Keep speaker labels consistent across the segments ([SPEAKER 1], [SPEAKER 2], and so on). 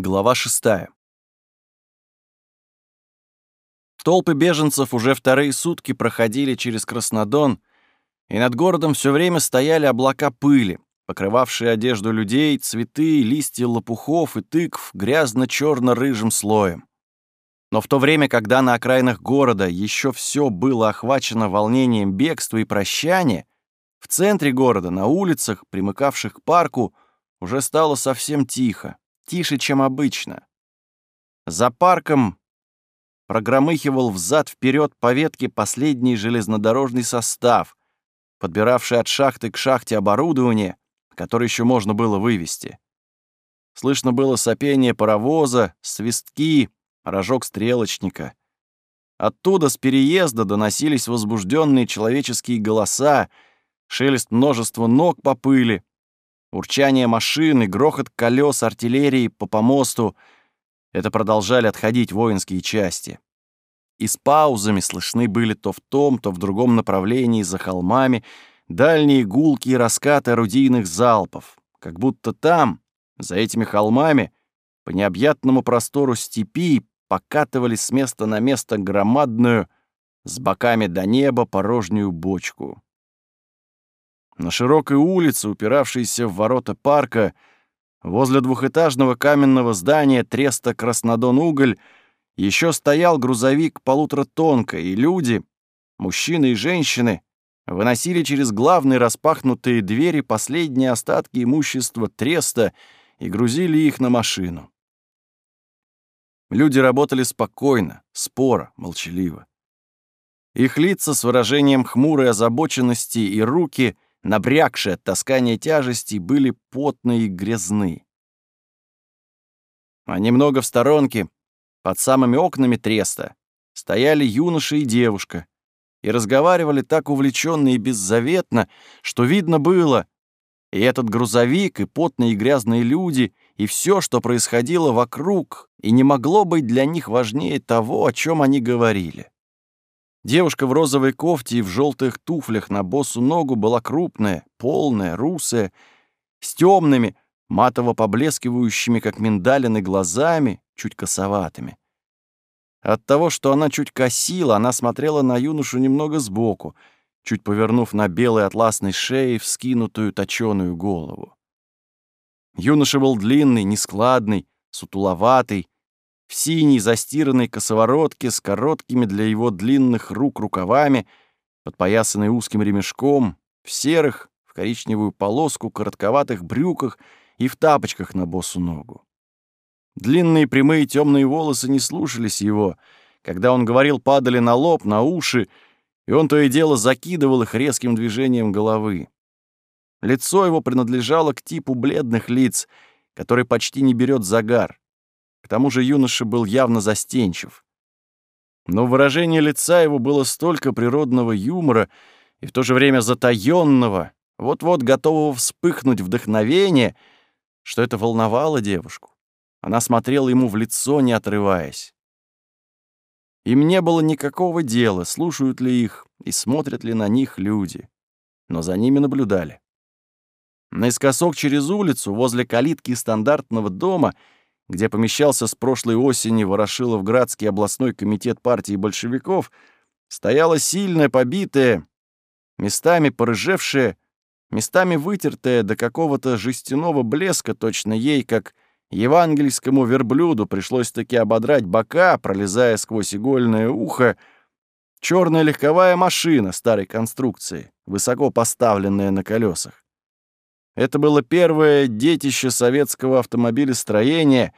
[SPEAKER 1] Глава 6. Толпы беженцев уже вторые сутки проходили через Краснодон, и над городом все время стояли облака пыли, покрывавшие одежду людей, цветы, листья лопухов и тыкв грязно черно рыжим слоем. Но в то время, когда на окраинах города еще все было охвачено волнением бегства и прощания, в центре города, на улицах, примыкавших к парку, уже стало совсем тихо тише, чем обычно. За парком прогромыхивал взад вперед по ветке последний железнодорожный состав, подбиравший от шахты к шахте оборудование, которое еще можно было вывести. Слышно было сопение паровоза, свистки, рожок стрелочника. Оттуда с переезда доносились возбужденные человеческие голоса, шелест множества ног по пыли, Урчание машины, грохот колес артиллерии по помосту — это продолжали отходить воинские части. И с паузами слышны были то в том, то в другом направлении за холмами дальние гулки и раскаты орудийных залпов, как будто там, за этими холмами, по необъятному простору степи покатывали с места на место громадную, с боками до неба порожнюю бочку. На широкой улице, упиравшейся в ворота парка, возле двухэтажного каменного здания треста «Краснодон-Уголь» еще стоял грузовик полуторатонка, и люди, мужчины и женщины, выносили через главные распахнутые двери последние остатки имущества треста и грузили их на машину. Люди работали спокойно, споро, молчаливо. Их лица с выражением хмурой озабоченности и руки — набрякшие от таскания тяжести, были потные и грязны. А немного в сторонке, под самыми окнами треста, стояли юноша и девушка и разговаривали так увлеченно и беззаветно, что видно было, и этот грузовик, и потные и грязные люди, и все, что происходило вокруг, и не могло быть для них важнее того, о чем они говорили. Девушка в розовой кофте и в желтых туфлях на босу ногу была крупная, полная, русая, с темными, матово поблескивающими, как миндалины, глазами, чуть косоватыми. От того, что она чуть косила, она смотрела на юношу немного сбоку, чуть повернув на белой атласной шее вскинутую точеную голову. Юноша был длинный, нескладный, сутуловатый, в синей застиранной косоворотке с короткими для его длинных рук рукавами, подпоясанной узким ремешком, в серых, в коричневую полоску, коротковатых брюках и в тапочках на босу ногу. Длинные прямые темные волосы не слушались его. Когда он говорил, падали на лоб, на уши, и он то и дело закидывал их резким движением головы. Лицо его принадлежало к типу бледных лиц, который почти не берет загар. К тому же юноша был явно застенчив. Но выражение лица его было столько природного юмора и в то же время затаённого, вот-вот готового вспыхнуть вдохновение, что это волновало девушку. Она смотрела ему в лицо, не отрываясь. Им не было никакого дела, слушают ли их и смотрят ли на них люди. Но за ними наблюдали. Наискосок через улицу, возле калитки стандартного дома — где помещался с прошлой осени Ворошиловградский областной комитет партии большевиков, стояла сильная, побитая, местами порыжевшая, местами вытертая до какого-то жестяного блеска, точно ей, как евангельскому верблюду, пришлось-таки ободрать бока, пролезая сквозь игольное ухо, черная легковая машина старой конструкции, высоко поставленная на колесах. Это было первое детище советского автомобилестроения,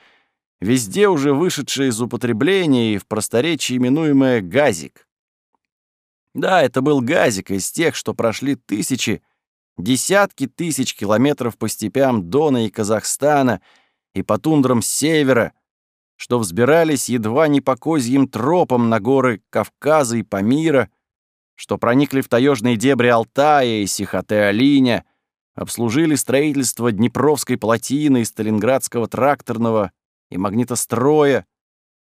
[SPEAKER 1] везде уже вышедшее из употребления и в просторечии именуемое «газик». Да, это был газик из тех, что прошли тысячи, десятки тысяч километров по степям Дона и Казахстана и по тундрам севера, что взбирались едва не по козьим тропам на горы Кавказа и Памира, что проникли в таежные дебри Алтая и Сихоте-Алиня, обслужили строительство Днепровской плотины и Сталинградского тракторного и магнитостроя,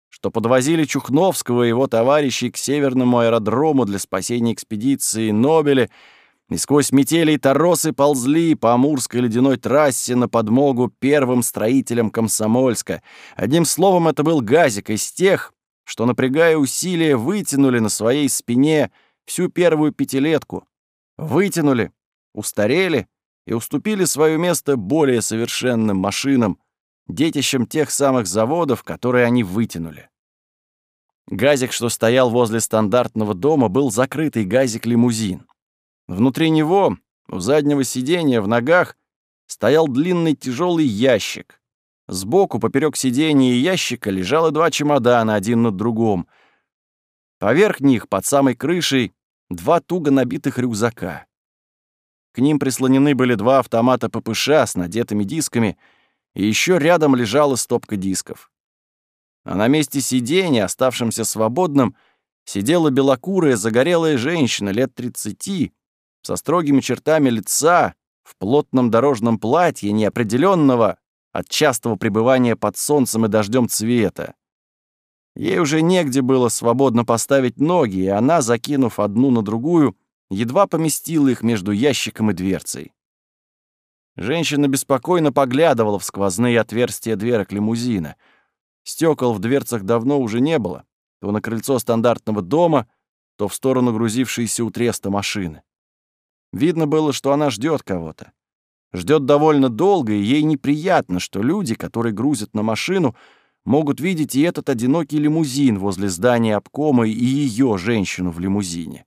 [SPEAKER 1] что подвозили Чухновского и его товарищей к северному аэродрому для спасения экспедиции Нобеля и сквозь метели и торосы ползли по Амурской ледяной трассе на подмогу первым строителям Комсомольска. Одним словом, это был газик из тех, что, напрягая усилия, вытянули на своей спине всю первую пятилетку. Вытянули, устарели и уступили свое место более совершенным машинам, детищам тех самых заводов, которые они вытянули. Газик, что стоял возле стандартного дома, был закрытый газик-лимузин. Внутри него, у заднего сиденья, в ногах, стоял длинный тяжелый ящик. Сбоку, поперек сиденья и ящика, лежало два чемодана, один над другом. Поверх них, под самой крышей, два туго набитых рюкзака. К ним прислонены были два автомата ППШ с надетыми дисками, и еще рядом лежала стопка дисков. А на месте сиденья, оставшемся свободным, сидела белокурая загорелая женщина лет тридцати, со строгими чертами лица, в плотном дорожном платье неопределенного от частого пребывания под солнцем и дождем цвета. Ей уже негде было свободно поставить ноги, и она, закинув одну на другую, едва поместила их между ящиком и дверцей. Женщина беспокойно поглядывала в сквозные отверстия дверок лимузина. Стекол в дверцах давно уже не было, то на крыльцо стандартного дома, то в сторону грузившейся у треста машины. Видно было, что она ждет кого-то. Ждет довольно долго, и ей неприятно, что люди, которые грузят на машину, могут видеть и этот одинокий лимузин возле здания обкома, и ее женщину в лимузине.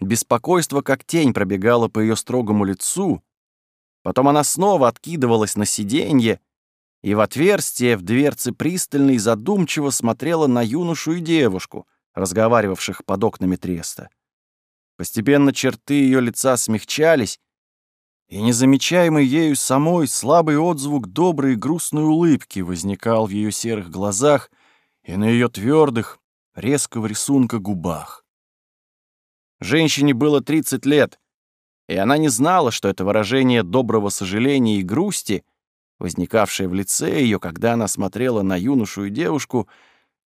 [SPEAKER 1] Беспокойство как тень пробегало по ее строгому лицу, потом она снова откидывалась на сиденье, и в отверстие в дверце пристально и задумчиво смотрела на юношу и девушку, разговаривавших под окнами треста. Постепенно черты ее лица смягчались, и незамечаемый ею самой слабый отзвук доброй и грустной улыбки возникал в ее серых глазах и на ее твердых, резкого рисунка губах. Женщине было 30 лет, и она не знала, что это выражение доброго сожаления и грусти, возникавшее в лице ее, когда она смотрела на юношу и девушку,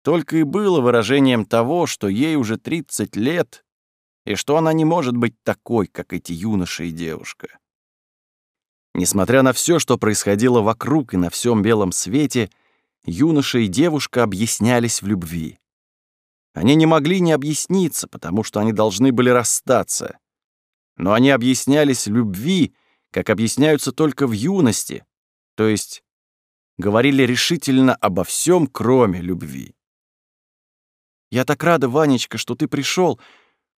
[SPEAKER 1] только и было выражением того, что ей уже 30 лет, и что она не может быть такой, как эти юноша и девушка. Несмотря на все, что происходило вокруг и на всем белом свете, юноша и девушка объяснялись в любви. Они не могли не объясниться, потому что они должны были расстаться. Но они объяснялись любви, как объясняются только в юности, то есть говорили решительно обо всем, кроме любви. «Я так рада, Ванечка, что ты пришел,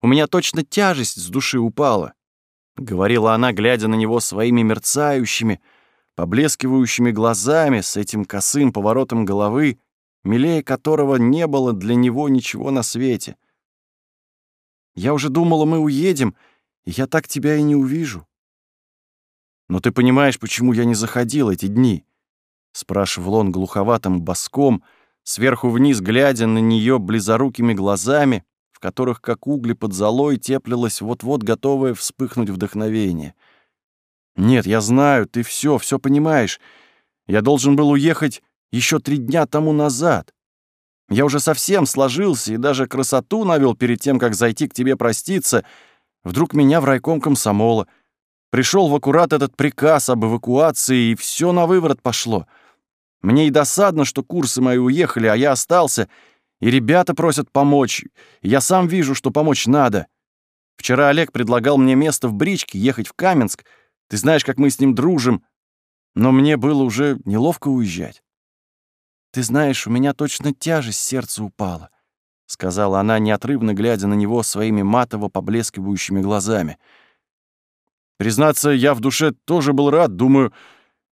[SPEAKER 1] у меня точно тяжесть с души упала», — говорила она, глядя на него своими мерцающими, поблескивающими глазами с этим косым поворотом головы, милее которого не было для него ничего на свете. «Я уже думала, мы уедем, и я так тебя и не увижу». «Но ты понимаешь, почему я не заходил эти дни?» — спрашивал он глуховатым боском, сверху вниз глядя на нее близорукими глазами, которых, как угли под золой, теплилось вот-вот готовое вспыхнуть вдохновение. «Нет, я знаю, ты все, все понимаешь. Я должен был уехать еще три дня тому назад. Я уже совсем сложился и даже красоту навел перед тем, как зайти к тебе проститься. Вдруг меня в райком комсомола. Пришел в аккурат этот приказ об эвакуации, и все на выворот пошло. Мне и досадно, что курсы мои уехали, а я остался — и ребята просят помочь. Я сам вижу, что помочь надо. Вчера Олег предлагал мне место в бричке, ехать в Каменск. Ты знаешь, как мы с ним дружим. Но мне было уже неловко уезжать. Ты знаешь, у меня точно тяжесть сердца упала, — сказала она, неотрывно глядя на него своими матово поблескивающими глазами. Признаться, я в душе тоже был рад, думаю,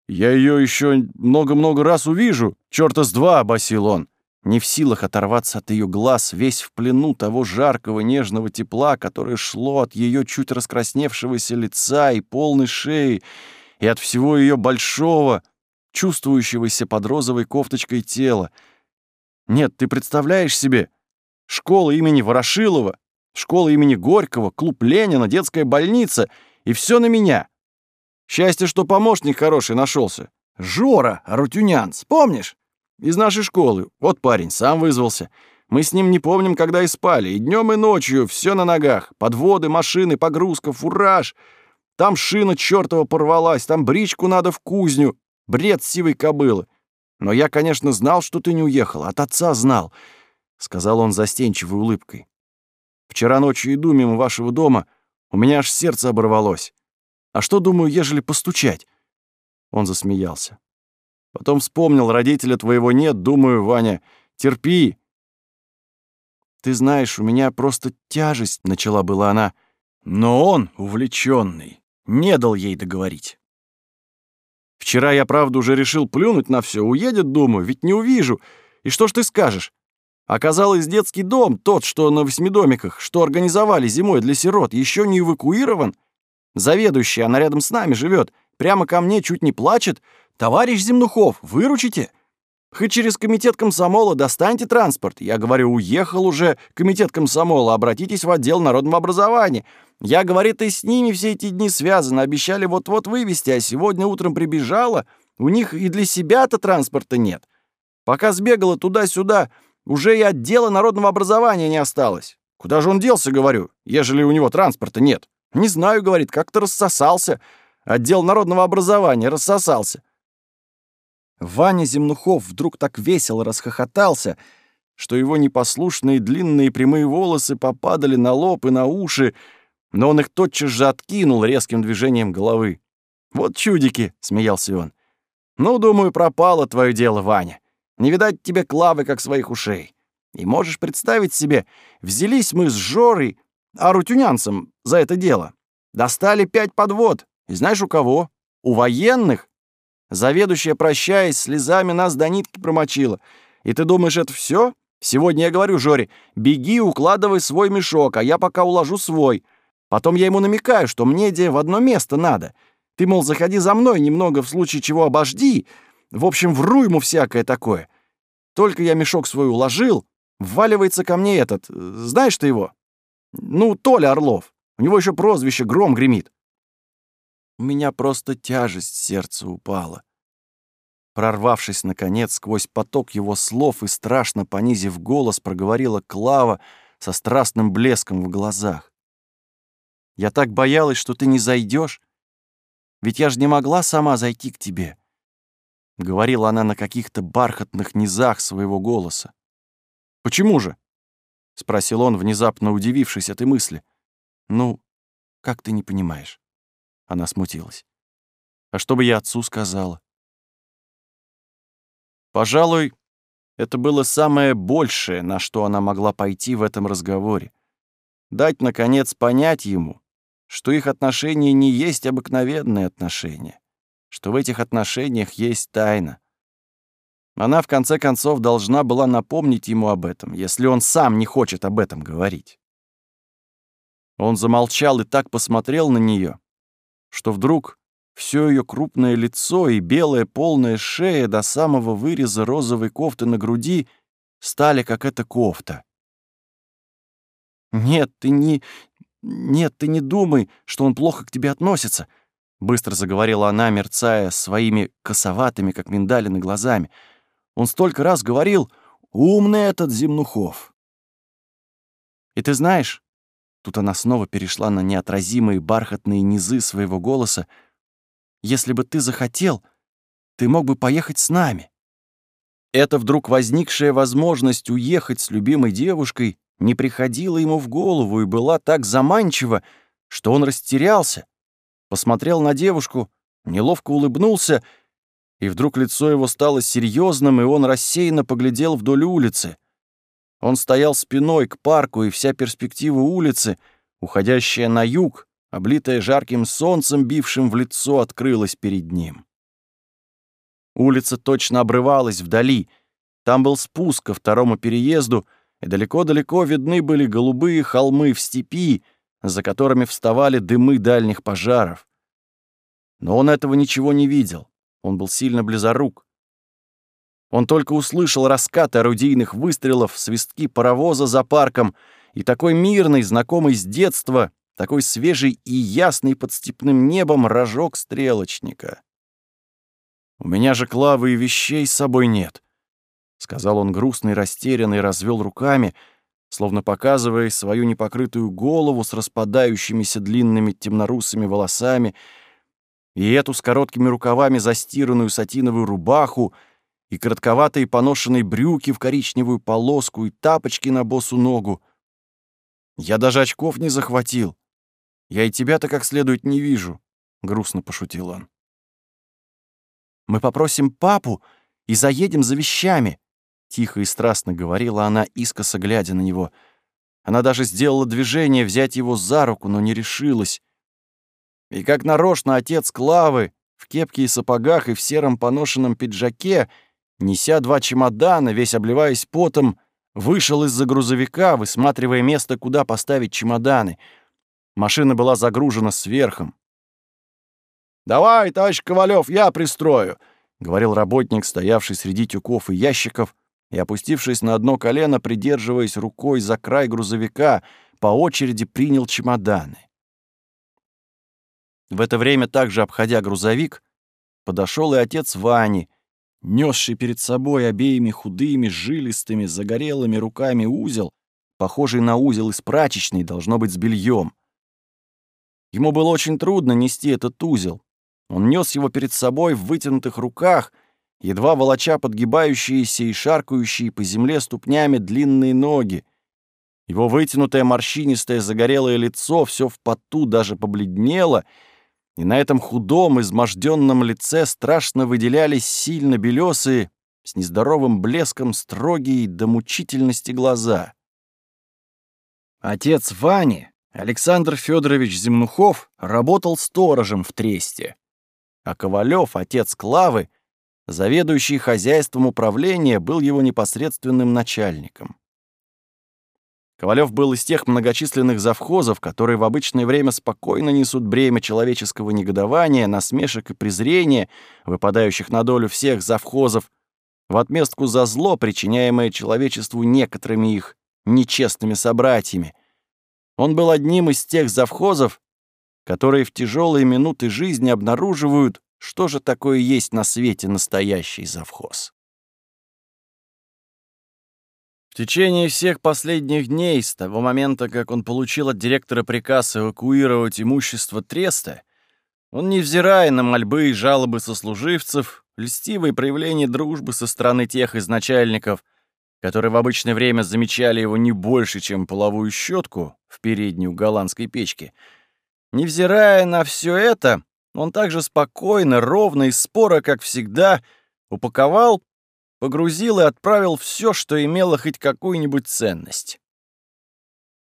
[SPEAKER 1] я ее еще много-много раз увижу. Чёрта с два, — басил он не в силах оторваться от ее глаз, весь в плену того жаркого нежного тепла, которое шло от ее чуть раскрасневшегося лица и полной шеи, и от всего ее большого, чувствующегося под розовой кофточкой тела. Нет, ты представляешь себе? Школа имени Ворошилова, школа имени Горького, клуб Ленина, детская больница, и все на меня. Счастье, что помощник хороший нашелся. Жора Арутюнян, помнишь? Из нашей школы. Вот парень, сам вызвался. Мы с ним не помним, когда и спали. И днем, и ночью все на ногах. Подводы, машины, погрузка, фураж. Там шина чертова порвалась, там бричку надо в кузню. Бред сивой кобылы. Но я, конечно, знал, что ты не уехал. От отца знал», — сказал он застенчивой улыбкой. «Вчера ночью иду мимо вашего дома. У меня аж сердце оборвалось. А что, думаю, ежели постучать?» Он засмеялся. Потом вспомнил, родителя твоего нет, думаю, Ваня, терпи. Ты знаешь, у меня просто тяжесть, начала была она, но он, увлеченный, не дал ей договорить. Вчера я, правда, уже решил плюнуть на все, уедет, думаю, ведь не увижу. И что ж ты скажешь? Оказалось, детский дом, тот, что на восьмидомиках, что организовали зимой для сирот, еще не эвакуирован. Заведующая, она рядом с нами живет, прямо ко мне чуть не плачет, «Товарищ Земнухов, выручите? Хоть через комитет комсомола достаньте транспорт. Я говорю, уехал уже комитет комсомола, обратитесь в отдел народного образования. Я, говорит, и с ними все эти дни связаны, обещали вот-вот вывести, а сегодня утром прибежала. У них и для себя-то транспорта нет. Пока сбегала туда-сюда, уже и отдела народного образования не осталось. Куда же он делся, говорю, ежели у него транспорта нет? Не знаю, говорит, как-то рассосался. Отдел народного образования рассосался. Ваня Земнухов вдруг так весело расхохотался, что его непослушные длинные прямые волосы попадали на лоб и на уши, но он их тотчас же откинул резким движением головы. «Вот чудики!» — смеялся он. «Ну, думаю, пропало твое дело, Ваня. Не видать тебе клавы, как своих ушей. И можешь представить себе, взялись мы с Жорой, арутюнянцем, за это дело. Достали пять подвод. И знаешь, у кого? У военных, Заведующая, прощаясь, слезами нас до нитки промочила. И ты думаешь, это все? Сегодня я говорю Жоре, беги, укладывай свой мешок, а я пока уложу свой. Потом я ему намекаю, что мне где в одно место надо. Ты, мол, заходи за мной немного, в случае чего обожди. В общем, вру ему всякое такое. Только я мешок свой уложил, вваливается ко мне этот, знаешь ты его? Ну, Толя Орлов. У него еще прозвище «Гром гремит». У меня просто тяжесть сердца упала. Прорвавшись, наконец, сквозь поток его слов и страшно понизив голос, проговорила Клава со страстным блеском в глазах. «Я так боялась, что ты не зайдешь, ведь я же не могла сама зайти к тебе», — говорила она на каких-то бархатных низах своего голоса. «Почему же?» — спросил он, внезапно удивившись этой мысли. «Ну, как ты не понимаешь?» Она смутилась. «А что бы я отцу сказала?» Пожалуй, это было самое большее, на что она могла пойти в этом разговоре. Дать, наконец, понять ему, что их отношения не есть обыкновенные отношения, что в этих отношениях есть тайна. Она, в конце концов, должна была напомнить ему об этом, если он сам не хочет об этом говорить. Он замолчал и так посмотрел на нее, что вдруг все ее крупное лицо и белая полная шея до самого выреза розовой кофты на груди стали как эта кофта. «Нет, ты не... Нет, ты не думай, что он плохо к тебе относится», — быстро заговорила она, мерцая своими косоватыми, как миндалины, глазами. «Он столько раз говорил, умный этот Земнухов». «И ты знаешь, Тут она снова перешла на неотразимые бархатные низы своего голоса. «Если бы ты захотел, ты мог бы поехать с нами». Эта вдруг возникшая возможность уехать с любимой девушкой не приходила ему в голову и была так заманчива, что он растерялся, посмотрел на девушку, неловко улыбнулся, и вдруг лицо его стало серьезным, и он рассеянно поглядел вдоль улицы — он стоял спиной к парку, и вся перспектива улицы, уходящая на юг, облитая жарким солнцем, бившим в лицо, открылась перед ним. Улица точно обрывалась вдали. Там был спуск ко второму переезду, и далеко-далеко видны были голубые холмы в степи, за которыми вставали дымы дальних пожаров. Но он этого ничего не видел. Он был сильно близорук. Он только услышал раскаты орудийных выстрелов, свистки паровоза за парком и такой мирный, знакомый с детства, такой свежий и ясный под степным небом рожок стрелочника. «У меня же клавы и вещей с собой нет», сказал он растерянно и развел руками, словно показывая свою непокрытую голову с распадающимися длинными темнорусыми волосами, и эту с короткими рукавами застиранную сатиновую рубаху, и коротковатые поношенные брюки в коричневую полоску, и тапочки на босу ногу. Я даже очков не захватил. Я и тебя-то как следует не вижу, — грустно пошутил он. Мы попросим папу и заедем за вещами, Тихо и страстно говорила она, искоса глядя на него. Она даже сделала движение взять его за руку, но не решилась. И как нарочно отец Клавы в кепке и сапогах и в сером поношенном пиджаке, неся два чемодана, весь обливаясь потом, вышел из-за грузовика, высматривая место, куда поставить чемоданы. Машина была загружена сверхом. «Давай, товарищ Ковалев, я пристрою», — говорил работник, стоявший среди тюков и ящиков, и, опустившись на одно колено, придерживаясь рукой за край грузовика, по очереди принял чемоданы. В это время, также обходя грузовик, подошел и отец Вани, несший перед собой обеими худыми, жилистыми, загорелыми руками узел, похожий на узел из прачечной, должно быть, с бельем. Ему было очень трудно нести этот узел. Он нес его перед собой в вытянутых руках — едва волоча подгибающиеся и шаркающие по земле ступнями длинные ноги. Его вытянутое морщинистое загорелое лицо все в поту даже побледнело, и на этом худом, изможденном лице страшно выделялись сильно белесые, с нездоровым блеском строгие до мучительности глаза. Отец Вани, Александр Федорович Земнухов, работал сторожем в Тресте, а Ковалев, отец Клавы, Заведующий хозяйством управления был его непосредственным начальником. Ковалев был из тех многочисленных завхозов, которые в обычное время спокойно несут бремя человеческого негодования, насмешек и презрения, выпадающих на долю всех завхозов, в отместку за зло, причиняемое человечеству некоторыми их нечестными собратьями. Он был одним из тех завхозов, которые в тяжелые минуты жизни обнаруживают, что же такое есть на свете настоящий завхоз? В течение всех последних дней, с того момента, как он получил от директора приказ эвакуировать имущество Треста, он, невзирая на мольбы и жалобы сослуживцев, льстивые проявления дружбы со стороны тех из начальников, которые в обычное время замечали его не больше, чем половую щетку в переднюю голландской печки, невзирая на все это, он также спокойно, ровно и споро, как всегда, упаковал, погрузил и отправил все, что имело хоть какую-нибудь ценность.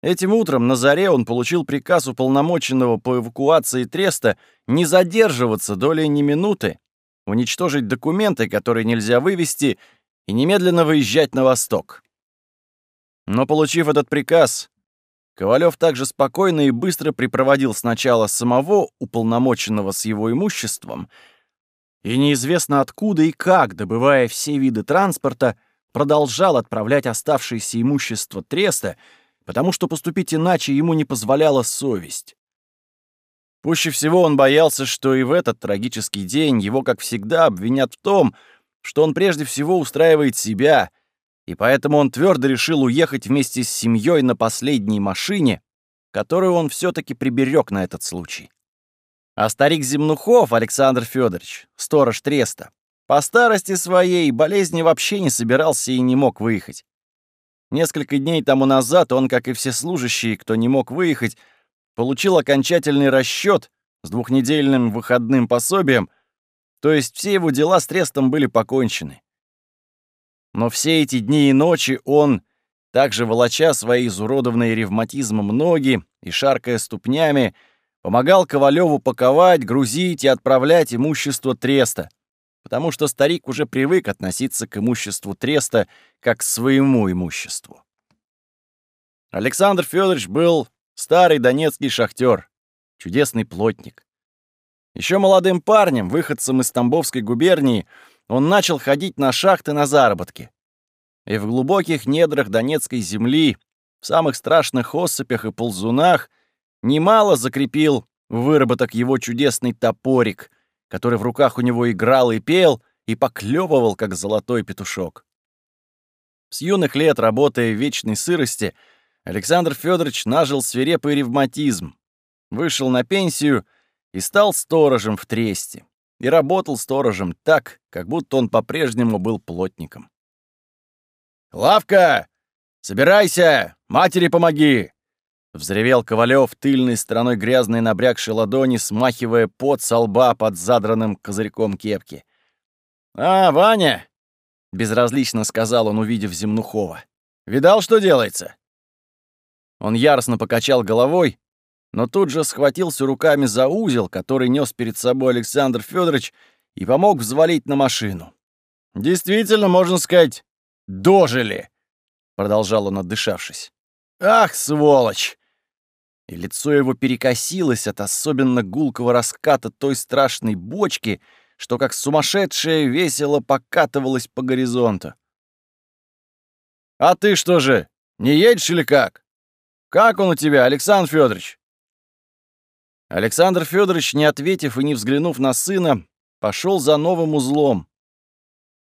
[SPEAKER 1] Этим утром на заре он получил приказ уполномоченного по эвакуации Треста не задерживаться долей ни минуты, уничтожить документы, которые нельзя вывести, и немедленно выезжать на восток. Но, получив этот приказ, Ковалев также спокойно и быстро припроводил сначала самого уполномоченного с его имуществом, и неизвестно откуда и как, добывая все виды транспорта, продолжал отправлять оставшееся имущество Треста, потому что поступить иначе ему не позволяла совесть. Пуще всего он боялся, что и в этот трагический день его, как всегда, обвинят в том, что он прежде всего устраивает себя — и поэтому он твердо решил уехать вместе с семьей на последней машине, которую он все-таки приберег на этот случай. А старик Земнухов Александр Федорович, сторож Треста, по старости своей болезни вообще не собирался и не мог выехать. Несколько дней тому назад он, как и все служащие, кто не мог выехать, получил окончательный расчет с двухнедельным выходным пособием, то есть все его дела с Трестом были покончены. Но все эти дни и ночи он, также волоча свои изуродованные ревматизмом ноги и шаркая ступнями, помогал Ковалеву паковать, грузить и отправлять имущество Треста, потому что старик уже привык относиться к имуществу Треста как к своему имуществу. Александр Федорович был старый донецкий шахтер, чудесный плотник. Еще молодым парнем, выходцем из Тамбовской губернии, он начал ходить на шахты на заработки. И в глубоких недрах Донецкой земли, в самых страшных осыпях и ползунах, немало закрепил выработок его чудесный топорик, который в руках у него играл и пел, и поклевывал, как золотой петушок. С юных лет, работая в вечной сырости, Александр Федорович нажил свирепый ревматизм, вышел на пенсию и стал сторожем в Тресте. И работал сторожем так, как будто он по-прежнему был плотником. «Лавка! Собирайся! Матери помоги!» Взревел Ковалев тыльной стороной грязной набрякшей ладони, смахивая пот со лба под задранным козырьком кепки. «А, Ваня!» — безразлично сказал он, увидев Земнухова. «Видал, что делается?» Он яростно покачал головой, но тут же схватился руками за узел, который нес перед собой Александр Федорович, и помог взвалить на машину. «Действительно, можно сказать, дожили!» — продолжал он, отдышавшись. «Ах, сволочь! И лицо его перекосилось от особенно гулкого раската той страшной бочки, что как сумасшедшее весело покатывалось по горизонту. «А ты что же, не едешь или как? Как он у тебя, Александр Федорович?» Александр Федорович, не ответив и не взглянув на сына, пошел за новым узлом.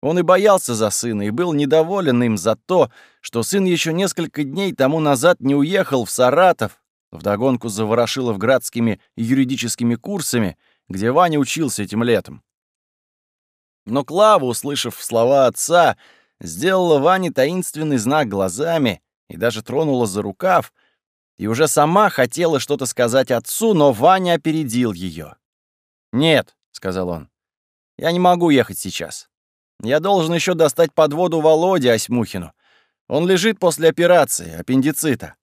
[SPEAKER 1] Он и боялся за сына, и был недоволен им за то, что сын еще несколько дней тому назад не уехал в Саратов, вдогонку за Ворошиловградскими юридическими курсами, где Ваня учился этим летом. Но Клава, услышав слова отца, сделала Ване таинственный знак глазами и даже тронула за рукав, и уже сама хотела что-то сказать отцу, но Ваня опередил ее. «Нет», — сказал он, — «я не могу ехать сейчас. Я должен еще достать под воду Володе Осьмухину. Он лежит после операции, аппендицита.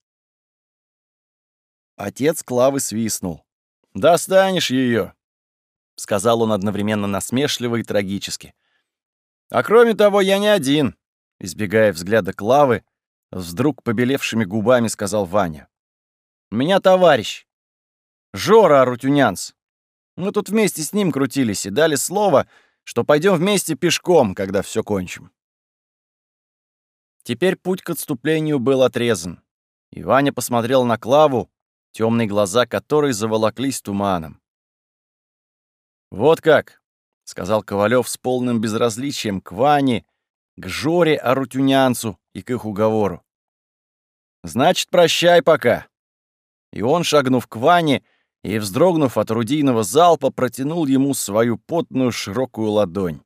[SPEAKER 1] Отец Клавы свистнул. «Достанешь ее, сказал он одновременно насмешливо и трагически. «А кроме того, я не один», — избегая взгляда Клавы, вдруг побелевшими губами сказал Ваня. «У меня товарищ. Жора Арутюнянц. Мы тут вместе с ним крутились и дали слово, что пойдем вместе пешком, когда все кончим». Теперь путь к отступлению был отрезан. И Ваня посмотрел на Клаву, темные глаза которой заволоклись туманом. «Вот как», — сказал Ковалев с полным безразличием к Ване, к Жоре Арутюнянцу и к их уговору. «Значит, прощай пока». И он, шагнув к Ване и, вздрогнув от орудийного залпа, протянул ему свою потную широкую ладонь.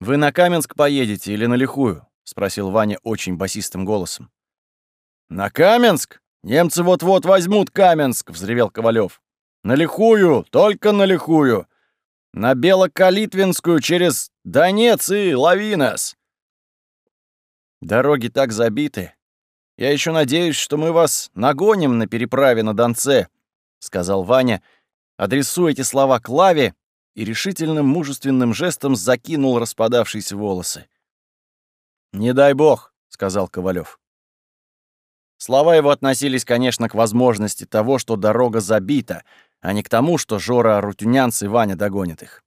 [SPEAKER 1] «Вы на Каменск поедете или на Лихую?» — спросил Ваня очень басистым голосом. «На Каменск?» «Немцы вот-вот возьмут Каменск!» — взревел Ковалев. «На лихую, только на лихую! На Белокалитвинскую через Донец и Лавинас!» Дороги так забиты. Я еще надеюсь, что мы вас нагоним на переправе на Донце, — сказал Ваня, адресуя эти слова Клаве и решительным мужественным жестом закинул распадавшиеся волосы. «Не дай бог», — сказал Ковалев. Слова его относились, конечно, к возможности того, что дорога забита, а не к тому, что Жора Рутюнянц и Ваня догонят их.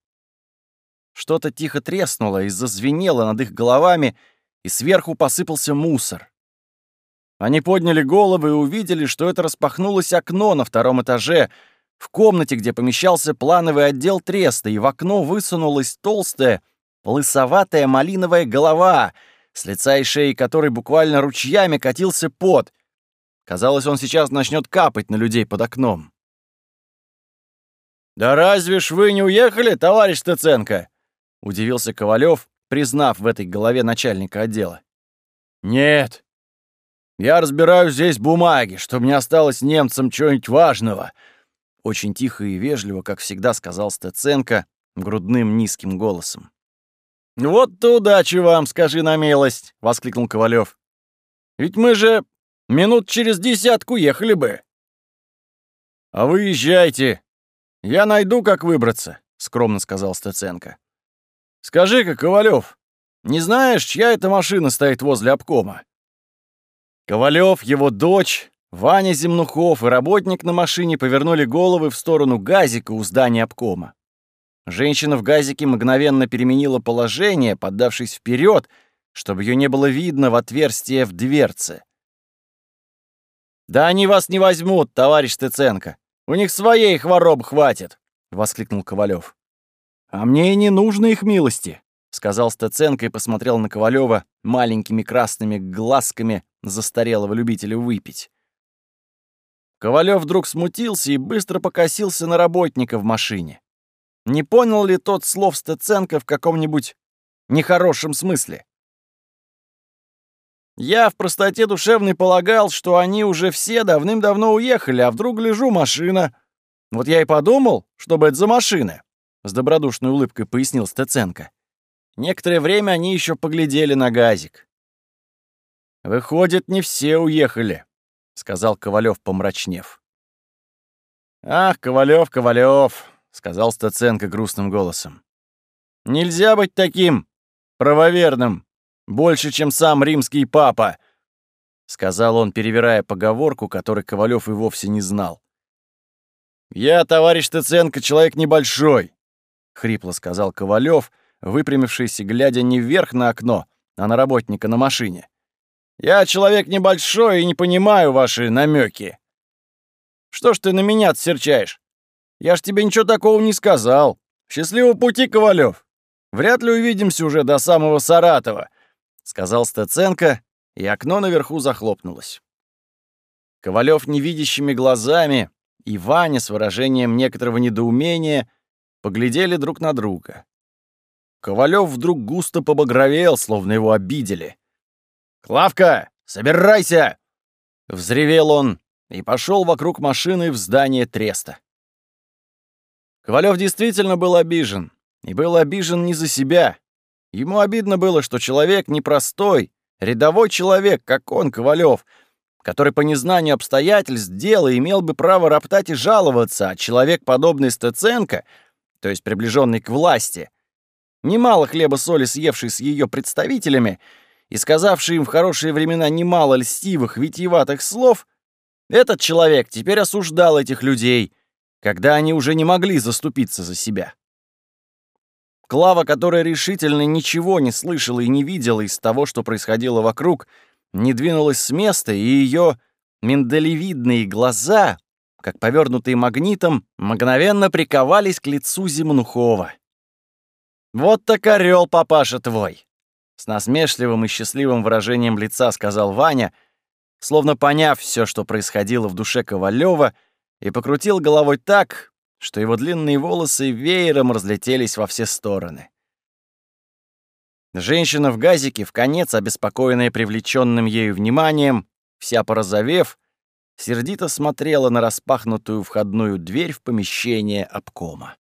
[SPEAKER 1] Что-то тихо треснуло и зазвенело над их головами, и сверху посыпался мусор. Они подняли головы и увидели, что это распахнулось окно на втором этаже, в комнате, где помещался плановый отдел треста, и в окно высунулась толстая, лысоватая малиновая голова, с лица и шеи которой буквально ручьями катился пот — Казалось, он сейчас начнет капать на людей под окном. «Да разве ж вы не уехали, товарищ Стеценко?» — удивился Ковалев, признав в этой голове начальника отдела. «Нет. Я разбираю здесь бумаги, чтобы не осталось немцам чего-нибудь важного», — очень тихо и вежливо, как всегда, сказал Стеценко грудным низким голосом. «Вот-то удачи вам, скажи на милость!» — воскликнул Ковалев. «Ведь мы же Минут через десятку ехали бы. А вы езжайте. Я найду, как выбраться, скромно сказал Стеценко. Скажи-ка, Ковалев, не знаешь, чья эта машина стоит возле обкома? Ковалев, его дочь, Ваня Земнухов и работник на машине повернули головы в сторону газика у здания обкома. Женщина в газике мгновенно переменила положение, поддавшись вперед, чтобы ее не было видно в отверстие в дверце. «Да они вас не возьмут, товарищ Тыценко. У них своей хвороб хватит!» — воскликнул Ковалев. «А мне и не нужно их милости», — сказал Стеценко и посмотрел на Ковалева маленькими красными глазками застарелого любителя выпить. Ковалев вдруг смутился и быстро покосился на работника в машине. Не понял ли тот слов Стеценко в каком-нибудь нехорошем смысле? Я в простоте душевной полагал, что они уже все давным-давно уехали, а вдруг гляжу машина. Вот я и подумал, что бы это за машина, — с добродушной улыбкой пояснил Стеценко. Некоторое время они еще поглядели на газик. «Выходит, не все уехали», — сказал Ковалев, помрачнев. «Ах, Ковалев, Ковалев», — сказал Стеценко грустным голосом. «Нельзя быть таким правоверным, больше, чем сам римский папа», — сказал он, перевирая поговорку, которой Ковалев и вовсе не знал. «Я, товарищ Стеценко, человек небольшой», — хрипло сказал Ковалев, выпрямившийся, глядя не вверх на окно, а на работника на машине. «Я человек небольшой и не понимаю ваши намеки. Что ж ты на меня серчаешь? Я ж тебе ничего такого не сказал. Счастливого пути, Ковалев. Вряд ли увидимся уже до самого Саратова», — сказал Стеценко, и окно наверху захлопнулось. Ковалев невидящими глазами и Ваня с выражением некоторого недоумения поглядели друг на друга. Ковалев вдруг густо побагровел, словно его обидели. «Клавка, собирайся!» Взревел он и пошел вокруг машины в здание треста. Ковалев действительно был обижен. И был обижен не за себя. Ему обидно было, что человек непростой, рядовой человек, как он, Ковалев, который по незнанию обстоятельств дела имел бы право роптать и жаловаться, а человек, подобный Стеценко, то есть приближенный к власти, немало хлеба-соли съевший с ее представителями и сказавший им в хорошие времена немало льстивых, витиеватых слов, этот человек теперь осуждал этих людей, когда они уже не могли заступиться за себя. Клава, которая решительно ничего не слышала и не видела из того, что происходило вокруг, не двинулась с места, и ее миндалевидные глаза, как повернутые магнитом, мгновенно приковались к лицу Земнухова. «Вот так орел, папаша твой!» С насмешливым и счастливым выражением лица сказал Ваня, словно поняв все, что происходило в душе Ковалева, и покрутил головой так, что его длинные волосы веером разлетелись во все стороны. Женщина в газике, в конец обеспокоенная привлеченным ею вниманием, вся порозовев, сердито смотрела на распахнутую входную дверь в помещение обкома.